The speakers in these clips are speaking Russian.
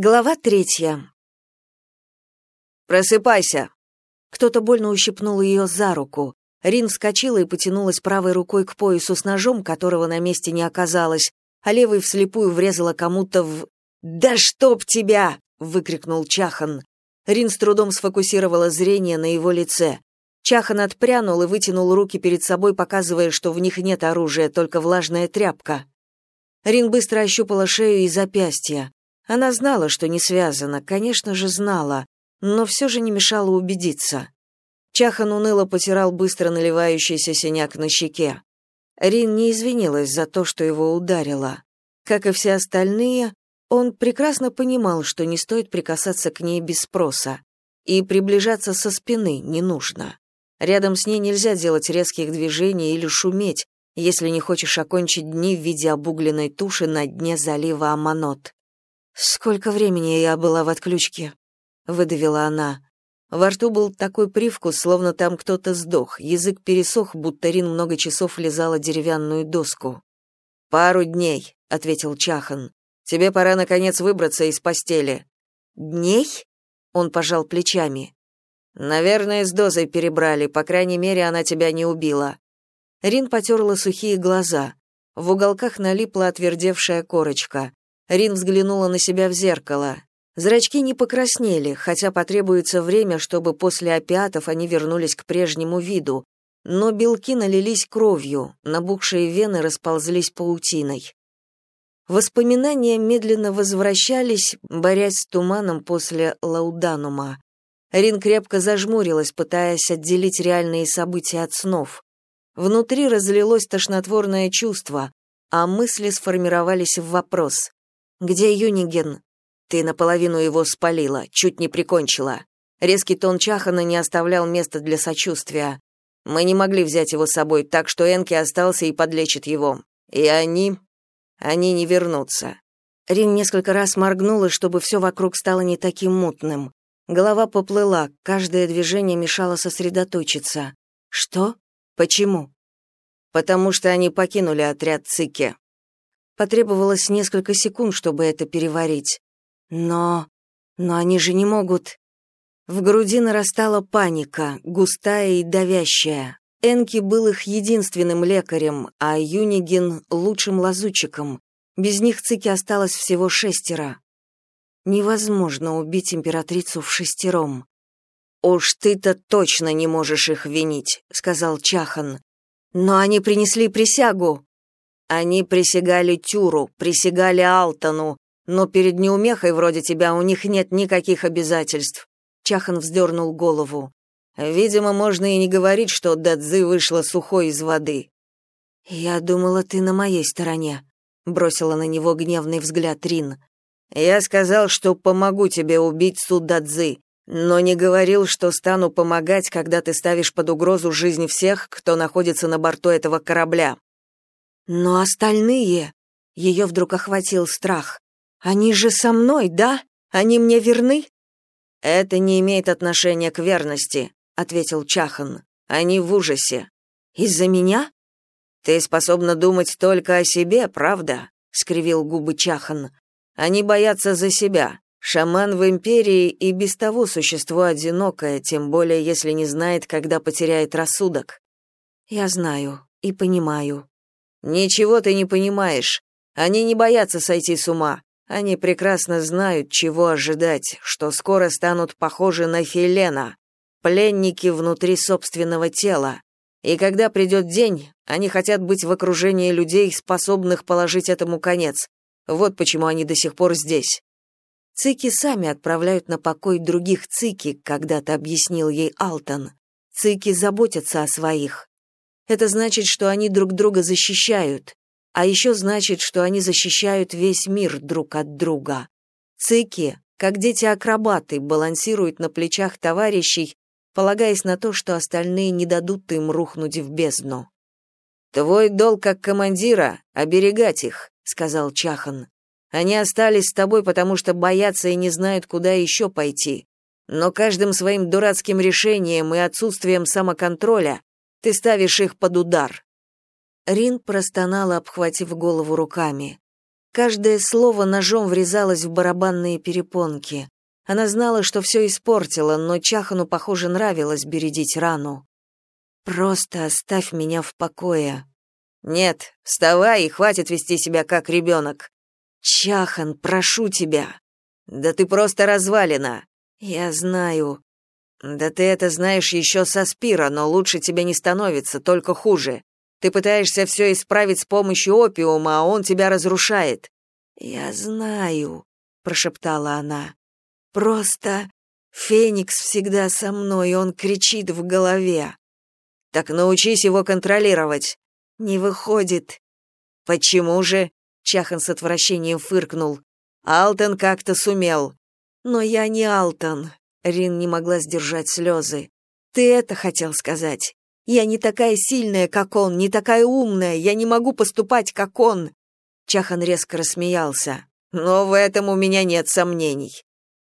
Глава третья. «Просыпайся!» Кто-то больно ущипнул ее за руку. Рин вскочила и потянулась правой рукой к поясу с ножом, которого на месте не оказалось, а левой вслепую врезала кому-то в... «Да чтоб тебя!» — выкрикнул Чахан. Рин с трудом сфокусировала зрение на его лице. Чахан отпрянул и вытянул руки перед собой, показывая, что в них нет оружия, только влажная тряпка. Рин быстро ощупала шею и запястья. Она знала, что не связано, конечно же, знала, но все же не мешало убедиться. Чахан уныло потирал быстро наливающийся синяк на щеке. Рин не извинилась за то, что его ударила. Как и все остальные, он прекрасно понимал, что не стоит прикасаться к ней без спроса, и приближаться со спины не нужно. Рядом с ней нельзя делать резких движений или шуметь, если не хочешь окончить дни в виде обугленной туши на дне залива Аманот. «Сколько времени я была в отключке?» — выдавила она. Во рту был такой привкус, словно там кто-то сдох, язык пересох, будто Рин много часов лизала деревянную доску. «Пару дней», — ответил Чахан. «Тебе пора, наконец, выбраться из постели». «Дней?» — он пожал плечами. «Наверное, с дозой перебрали, по крайней мере, она тебя не убила». Рин потерла сухие глаза. В уголках налипла отвердевшая корочка. Рин взглянула на себя в зеркало. Зрачки не покраснели, хотя потребуется время, чтобы после опиатов они вернулись к прежнему виду. Но белки налились кровью, набухшие вены расползлись паутиной. Воспоминания медленно возвращались, борясь с туманом после лауданума. Рин крепко зажмурилась, пытаясь отделить реальные события от снов. Внутри разлилось тошнотворное чувство, а мысли сформировались в вопрос. «Где Юниген?» «Ты наполовину его спалила, чуть не прикончила». Резкий тон Чахана не оставлял места для сочувствия. «Мы не могли взять его с собой, так что Энки остался и подлечит его. И они... они не вернутся». Рин несколько раз моргнула, чтобы все вокруг стало не таким мутным. Голова поплыла, каждое движение мешало сосредоточиться. «Что? Почему?» «Потому что они покинули отряд Цики», Потребовалось несколько секунд, чтобы это переварить. Но... но они же не могут... В груди нарастала паника, густая и давящая. Энки был их единственным лекарем, а Юнигин — лучшим лазутчиком. Без них Цики осталось всего шестеро. Невозможно убить императрицу в шестером. «Уж ты-то точно не можешь их винить», — сказал Чахан. «Но они принесли присягу», они присягали Тюру, присягали Алтону, но перед неумехой вроде тебя у них нет никаких обязательств. Чахан вздернул голову. Видимо, можно и не говорить, что Дадзы вышла сухой из воды. Я думала, ты на моей стороне, бросила на него гневный взгляд Рин. Я сказал, что помогу тебе убить Судадзы, но не говорил, что стану помогать, когда ты ставишь под угрозу жизнь всех, кто находится на борту этого корабля. Но остальные... Ее вдруг охватил страх. Они же со мной, да? Они мне верны? Это не имеет отношения к верности, ответил Чахан. Они в ужасе. Из-за меня? Ты способна думать только о себе, правда? скривил губы Чахан. Они боятся за себя. Шаман в империи и без того существо одинокое, тем более если не знает, когда потеряет рассудок. Я знаю и понимаю, Ничего ты не понимаешь. Они не боятся сойти с ума. Они прекрасно знают, чего ожидать, что скоро станут похожи на Хелена, пленники внутри собственного тела. И когда придет день, они хотят быть в окружении людей, способных положить этому конец. Вот почему они до сих пор здесь. Цики сами отправляют на покой других цики, когда-то объяснил ей Алтон. Цики заботятся о своих. Это значит, что они друг друга защищают, а еще значит, что они защищают весь мир друг от друга. Цики, как дети-акробаты, балансируют на плечах товарищей, полагаясь на то, что остальные не дадут им рухнуть в бездну. «Твой долг как командира — оберегать их», — сказал Чахан. «Они остались с тобой, потому что боятся и не знают, куда еще пойти. Но каждым своим дурацким решением и отсутствием самоконтроля ты ставишь их под удар. Рин простонала, обхватив голову руками. Каждое слово ножом врезалось в барабанные перепонки. Она знала, что все испортила, но Чахану, похоже, нравилось бередить рану. «Просто оставь меня в покое». «Нет, вставай и хватит вести себя как ребенок». «Чахан, прошу тебя». «Да ты просто развалина». «Я знаю». «Да ты это знаешь еще со Спира, но лучше тебе не становится, только хуже. Ты пытаешься все исправить с помощью опиума, а он тебя разрушает». «Я знаю», — прошептала она. «Просто Феникс всегда со мной, он кричит в голове». «Так научись его контролировать». «Не выходит». «Почему же?» — Чахан с отвращением фыркнул. «Алтон как-то сумел». «Но я не Алтон», — Рин не могла сдержать слезы. «Ты это хотел сказать. Я не такая сильная, как он, не такая умная, я не могу поступать, как он. Чахан резко рассмеялся. Но в этом у меня нет сомнений.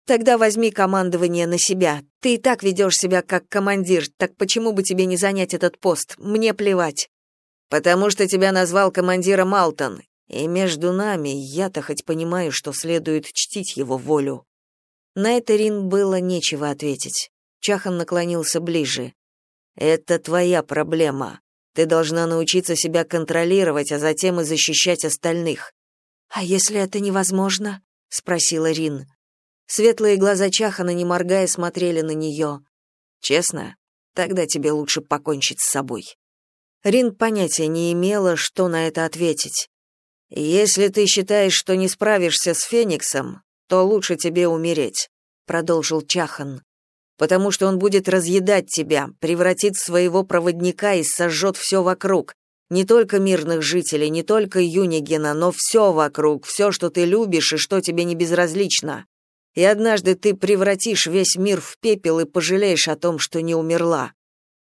Тогда возьми командование на себя. Ты и так ведешь себя как командир, так почему бы тебе не занять этот пост? Мне плевать. Потому что тебя назвал командиром Алтон. И между нами я-то хоть понимаю, что следует чтить его волю. На это Рин было нечего ответить. Чахан наклонился ближе. Это твоя проблема. Ты должна научиться себя контролировать, а затем и защищать остальных. А если это невозможно? спросила Рин. Светлые глаза Чахана, не моргая, смотрели на нее. Честно, тогда тебе лучше покончить с собой. Рин понятия не имела, что на это ответить. Если ты считаешь, что не справишься с Фениксом, то лучше тебе умереть, продолжил Чахан потому что он будет разъедать тебя, превратит в своего проводника и сожжет все вокруг. Не только мирных жителей, не только Юнигена, но все вокруг, все, что ты любишь и что тебе не безразлично. И однажды ты превратишь весь мир в пепел и пожалеешь о том, что не умерла.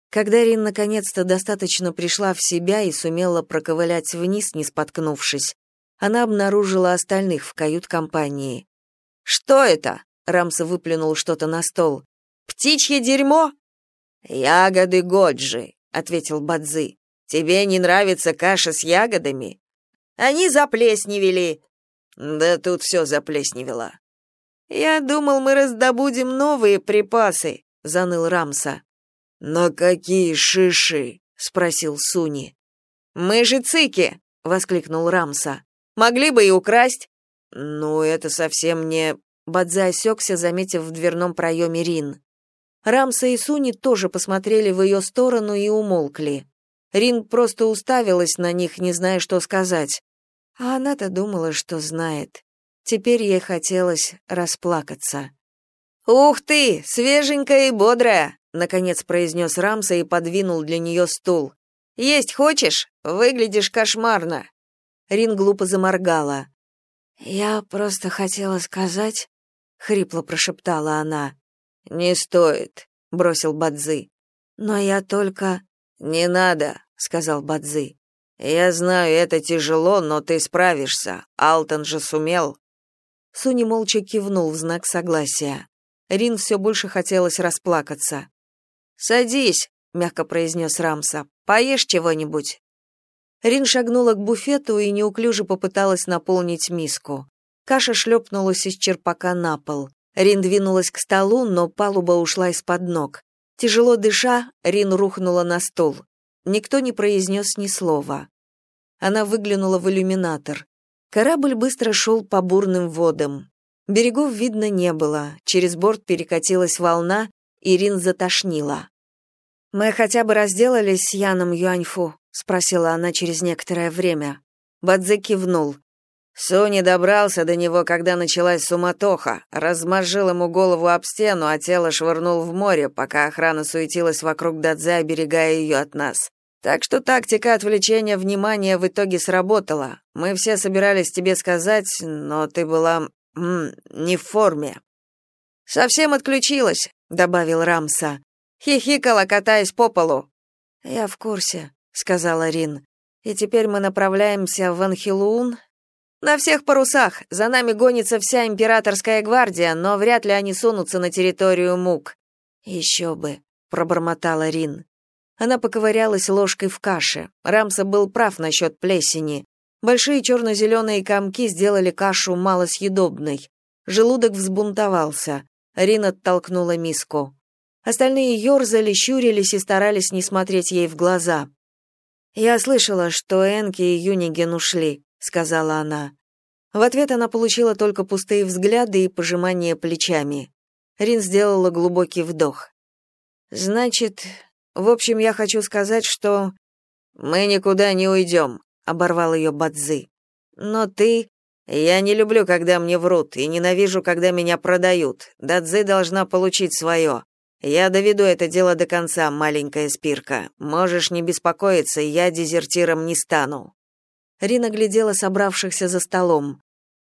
Когда Рин наконец-то достаточно пришла в себя и сумела проковылять вниз, не споткнувшись, она обнаружила остальных в кают-компании. «Что это?» — Рамса выплюнул что-то на стол. Птичье дерьмо? Ягоды Годжи, ответил Бадзы. Тебе не нравится каша с ягодами? Они заплесневели. Да тут все заплесневело. Я думал, мы раздобудем новые припасы, заныл Рамса. Но какие шиши? спросил Суни. Мы же цики, воскликнул Рамса. Могли бы и украсть. Ну, это совсем не Бадзе осекся, заметив в дверном проеме Рин. Рамса и Суни тоже посмотрели в ее сторону и умолкли. Рин просто уставилась на них, не зная, что сказать. А она-то думала, что знает. Теперь ей хотелось расплакаться. «Ух ты, свеженькая и бодрая!» — наконец произнес Рамса и подвинул для нее стул. «Есть хочешь? Выглядишь кошмарно!» Рин глупо заморгала. «Я просто хотела сказать...» — хрипло прошептала она. Не стоит, бросил Бадзы. Но я только Не надо, сказал Бадзы. Я знаю, это тяжело, но ты справишься. Алтон же сумел. Суни молча кивнул в знак согласия. Рин все больше хотелось расплакаться. «Садись», — мягко произнес Рамса. «Поешь чего-нибудь». Рин шагнула к буфету и неуклюже попыталась наполнить миску. Каша шлепнулась из черпака на пол. Рин двинулась к столу, но палуба ушла из-под ног. Тяжело дыша, Рин рухнула на стул. Никто не произнес ни слова. Она выглянула в иллюминатор. Корабль быстро шел по бурным водам. Берегов видно не было, через борт перекатилась волна, и Рин затошнила. «Мы хотя бы разделались с Яном Юаньфу?» — спросила она через некоторое время. Бадзе кивнул. Сони добрался до него, когда началась суматоха, размозжил ему голову об стену, а тело швырнул в море, пока охрана суетилась вокруг Дадзе, оберегая ее от нас. Так что тактика отвлечения внимания в итоге сработала. Мы все собирались тебе сказать, но ты была м, не в форме. Совсем отключилась, добавил Рамса. Хихикала, катаясь по полу. Я в курсе, сказала Рин. И теперь мы направляемся в Анхилуун, на всех парусах. За нами гонится вся императорская гвардия, но вряд ли они сунутся на территорию Мук. «Еще бы, пробормотала Рин. Она поковырялась ложкой в каше. Рамса был прав насчет плесени. Большие черно-зеленые комки сделали кашу малосъедобной. Желудок взбунтовался. Рин оттолкнула миску. Остальные ерзали, щурились и старались не смотреть ей в глаза. «Я слышала, что Энки и Юниген ушли», — сказала она. В ответ она получила только пустые взгляды и пожимание плечами. Рин сделала глубокий вдох. «Значит, в общем, я хочу сказать, что...» «Мы никуда не уйдем», — оборвал ее Бадзы. «Но ты...» «Я не люблю, когда мне врут, и ненавижу, когда меня продают. Дадзы должна получить свое. Я доведу это дело до конца, маленькая спирка. Можешь не беспокоиться, я дезертиром не стану». Рина глядела собравшихся за столом.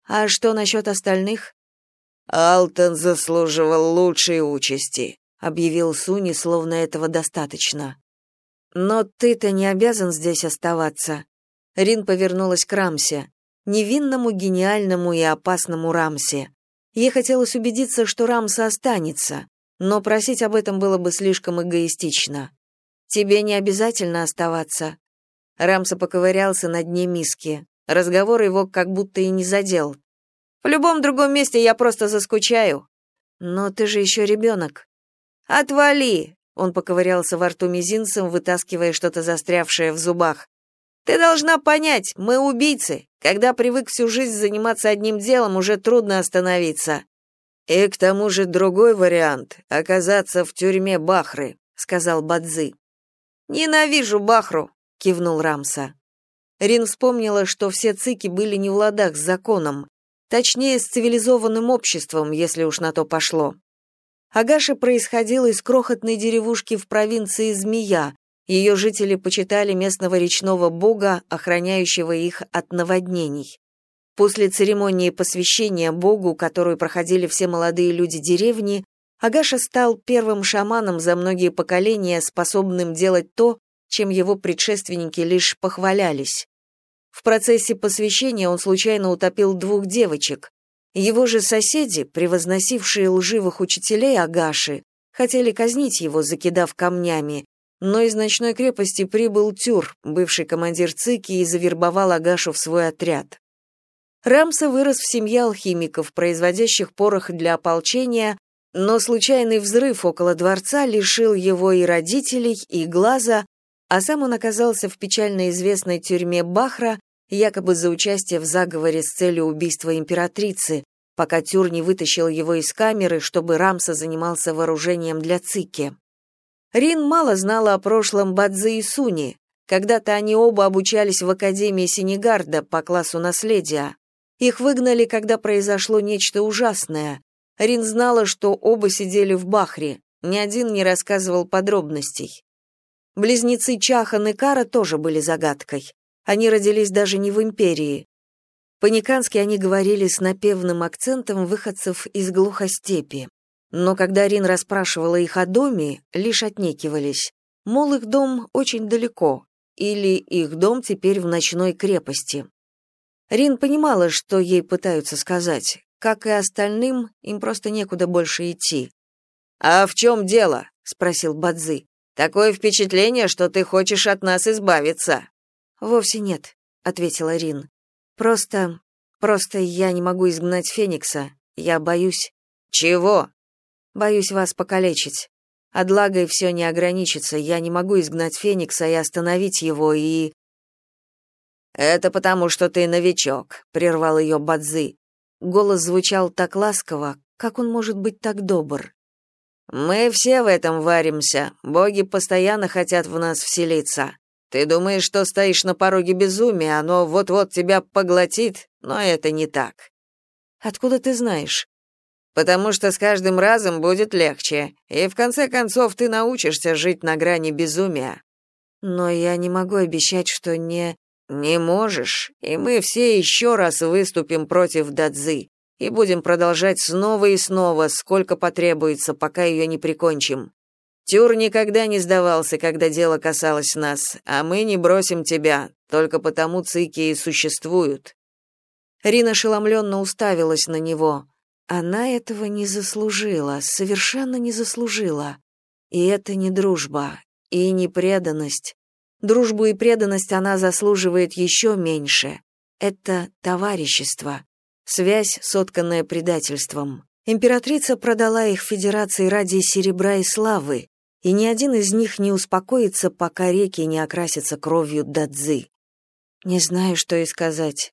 «А что насчет остальных?» «Алтон заслуживал лучшей участи», — объявил Суни, словно этого достаточно. «Но ты-то не обязан здесь оставаться». Рин повернулась к Рамсе, невинному, гениальному и опасному Рамсе. Ей хотелось убедиться, что Рамса останется, но просить об этом было бы слишком эгоистично. «Тебе не обязательно оставаться». Рамса поковырялся на дне миски. Разговор его как будто и не задел. «В любом другом месте я просто заскучаю». «Но ты же еще ребенок». «Отвали!» Он поковырялся во рту мизинцем, вытаскивая что-то застрявшее в зубах. «Ты должна понять, мы убийцы. Когда привык всю жизнь заниматься одним делом, уже трудно остановиться». «И к тому же другой вариант — оказаться в тюрьме Бахры», — сказал Бадзы. «Ненавижу Бахру», — кивнул Рамса. Рин вспомнила, что все цики были не в ладах с законом, точнее, с цивилизованным обществом, если уж на то пошло. Агаша происходила из крохотной деревушки в провинции Змея. Ее жители почитали местного речного бога, охраняющего их от наводнений. После церемонии посвящения богу, которую проходили все молодые люди деревни, Агаша стал первым шаманом за многие поколения, способным делать то, чем его предшественники лишь похвалялись. В процессе посвящения он случайно утопил двух девочек, его же соседи, превозносившие лживых учителей Агаши, хотели казнить его, закидав камнями, но из ночной крепости прибыл Тюр, бывший командир ЦИКи, и завербовал Агашу в свой отряд. Рамса вырос в семье алхимиков, производящих порох для ополчения, но случайный взрыв около дворца лишил его и родителей, и глаза, а сам он оказался в печально известной тюрьме Бахра, якобы за участие в заговоре с целью убийства императрицы, пока Тюр не вытащил его из камеры, чтобы Рамса занимался вооружением для Цики. Рин мало знала о прошлом Бадзе и Суни. Когда-то они оба обучались в Академии Сенегарда по классу наследия. Их выгнали, когда произошло нечто ужасное. Рин знала, что оба сидели в Бахре, ни один не рассказывал подробностей. Близнецы Чахан и Кара тоже были загадкой. Они родились даже не в империи. По-никански они говорили с напевным акцентом выходцев из глухостепи. Но когда Рин расспрашивала их о доме, лишь отнекивались. Мол, их дом очень далеко, или их дом теперь в ночной крепости. Рин понимала, что ей пытаются сказать. Как и остальным, им просто некуда больше идти. «А в чем дело?» — спросил Бадзи. «Такое впечатление, что ты хочешь от нас избавиться». «Вовсе нет», — ответила Рин. «Просто... просто я не могу изгнать Феникса. Я боюсь...» «Чего?» «Боюсь вас покалечить. Адлагой все не ограничится. Я не могу изгнать Феникса и остановить его, и...» «Это потому, что ты новичок», — прервал ее Бадзы. Голос звучал так ласково, как он может быть так добр. «Мы все в этом варимся. Боги постоянно хотят в нас вселиться. Ты думаешь, что стоишь на пороге безумия, оно вот-вот тебя поглотит, но это не так. Откуда ты знаешь? Потому что с каждым разом будет легче, и в конце концов ты научишься жить на грани безумия. Но я не могу обещать, что не не можешь, и мы все еще раз выступим против Дадзы и будем продолжать снова и снова, сколько потребуется, пока ее не прикончим. Тюр никогда не сдавался, когда дело касалось нас, а мы не бросим тебя, только потому цики и существуют». Рина ошеломленно уставилась на него. Она этого не заслужила, совершенно не заслужила. И это не дружба, и не преданность. Дружбу и преданность она заслуживает еще меньше. это товарищество, связь, сотканная предательством. Императрица продала их федерации ради серебра и славы, и ни один из них не успокоится, пока реки не окрасятся кровью Дадзы. Не знаю, что и сказать.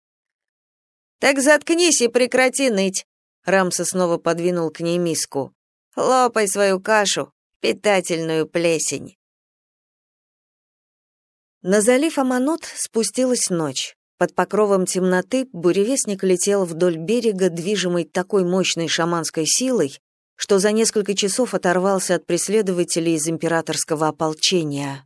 «Так заткнись и прекрати ныть!» Рамса снова подвинул к ней миску. «Лопай свою кашу, питательную плесень!» На залив Аманот спустилась ночь. Под покровом темноты буревестник летел вдоль берега, движимый такой мощной шаманской силой, что за несколько часов оторвался от преследователей из императорского ополчения.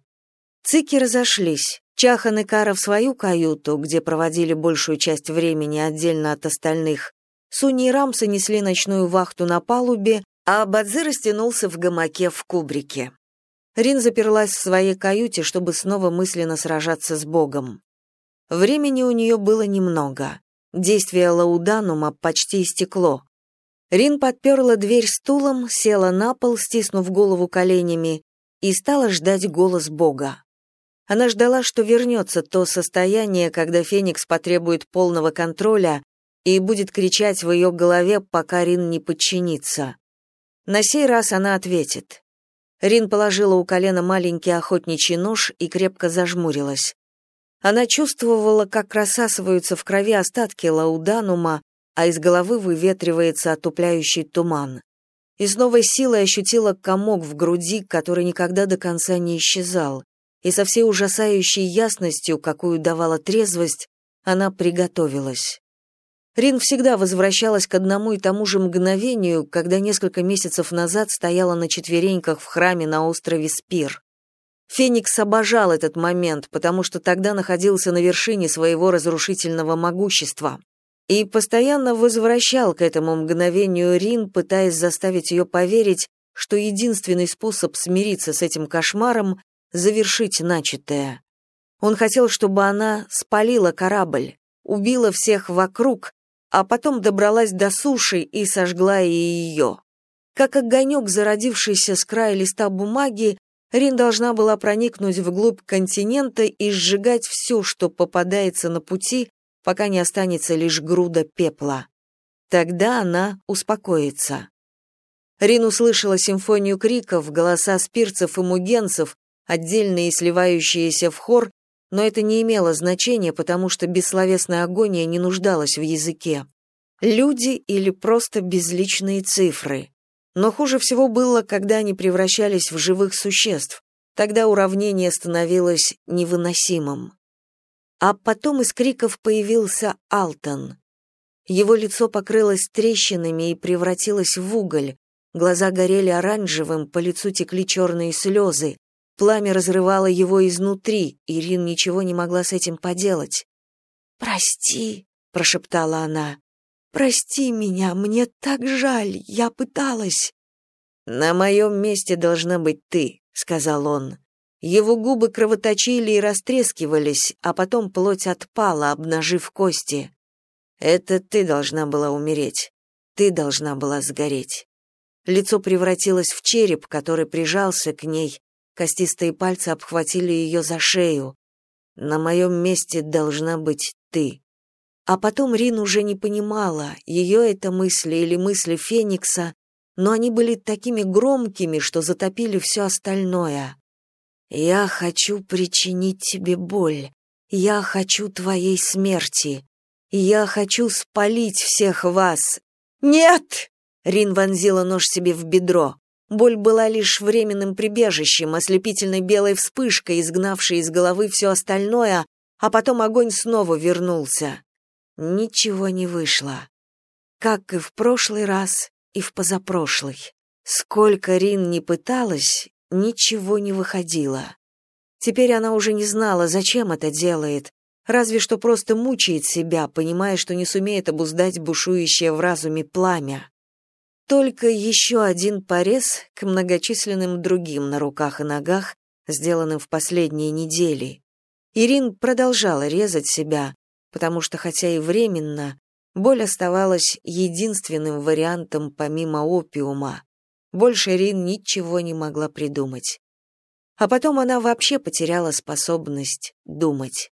Цики разошлись. Чахан и Кара в свою каюту, где проводили большую часть времени отдельно от остальных. Суни и Рамса несли ночную вахту на палубе, а Бадзи растянулся в гамаке в кубрике. Рин заперлась в своей каюте, чтобы снова мысленно сражаться с Богом. Времени у нее было немного. Действие лауданума почти истекло. Рин подперла дверь стулом, села на пол, стиснув голову коленями, и стала ждать голос Бога. Она ждала, что вернется то состояние, когда Феникс потребует полного контроля и будет кричать в ее голове, пока Рин не подчинится. На сей раз она ответит. Рин положила у колена маленький охотничий нож и крепко зажмурилась. Она чувствовала, как рассасываются в крови остатки лауданума, а из головы выветривается отупляющий туман. И с новой силой ощутила комок в груди, который никогда до конца не исчезал. И со всей ужасающей ясностью, какую давала трезвость, она приготовилась. Рин всегда возвращалась к одному и тому же мгновению, когда несколько месяцев назад стояла на четвереньках в храме на острове Спир. Феникс обожал этот момент, потому что тогда находился на вершине своего разрушительного могущества и постоянно возвращал к этому мгновению Рин, пытаясь заставить ее поверить, что единственный способ смириться с этим кошмаром — завершить начатое. Он хотел, чтобы она спалила корабль, убила всех вокруг, а потом добралась до суши и сожгла и ее. Как огонек, зародившийся с края листа бумаги, Рин должна была проникнуть вглубь континента и сжигать все, что попадается на пути, пока не останется лишь груда пепла. Тогда она успокоится. Рин услышала симфонию криков, голоса спирцев и мугенцев, отдельные сливающиеся в хор, но это не имело значения, потому что бессловесная агония не нуждалась в языке. Люди или просто безличные цифры. Но хуже всего было, когда они превращались в живых существ. Тогда уравнение становилось невыносимым. А потом из криков появился Алтон. Его лицо покрылось трещинами и превратилось в уголь. Глаза горели оранжевым, по лицу текли черные слезы. Пламя разрывало его изнутри, Ирин ничего не могла с этим поделать. «Прости», — прошептала она. «Прости меня, мне так жаль, я пыталась». «На моем месте должна быть ты», — сказал он. Его губы кровоточили и растрескивались, а потом плоть отпала, обнажив кости. «Это ты должна была умереть. Ты должна была сгореть». Лицо превратилось в череп, который прижался к ней, Костистые пальцы обхватили ее за шею. На моем месте должна быть ты. А потом Рин уже не понимала, ее это мысли или мысли Феникса, но они были такими громкими, что затопили все остальное. «Я хочу причинить тебе боль. Я хочу твоей смерти. Я хочу спалить всех вас». «Нет!» — Рин вонзила нож себе в бедро. Боль была лишь временным прибежищем, ослепительной белой вспышкой, изгнавшей из головы все остальное, а потом огонь снова вернулся. Ничего не вышло. Как и в прошлый раз, и в позапрошлый. Сколько Рин не пыталась, ничего не выходило. Теперь она уже не знала, зачем это делает, разве что просто мучает себя, понимая, что не сумеет обуздать бушующее в разуме пламя. Только еще один порез к многочисленным другим на руках и ногах, сделанным в последние недели. Ирин продолжала резать себя, потому что, хотя и временно, боль оставалась единственным вариантом помимо опиума. Больше Ирин ничего не могла придумать. А потом она вообще потеряла способность думать.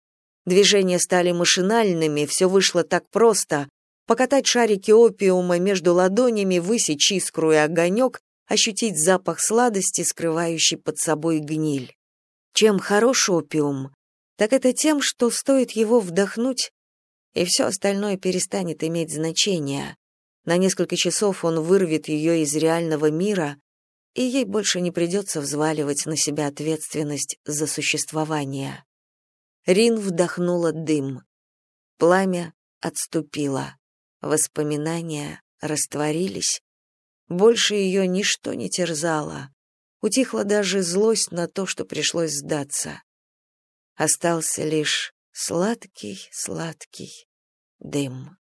Движения стали машинальными, все вышло так просто. Покатать шарики опиума между ладонями, высечь искру и огонек, ощутить запах сладости, скрывающий под собой гниль. Чем хорош опиум? Так это тем, что стоит его вдохнуть, и все остальное перестанет иметь значение. На несколько часов он вырвет ее из реального мира, и ей больше не придется взваливать на себя ответственность за существование. Рин вдохнула дым. Пламя отступило. Воспоминания растворились. Больше ее ничто не терзало. Утихла даже злость на то, что пришлось сдаться. Остался лишь сладкий-сладкий дым.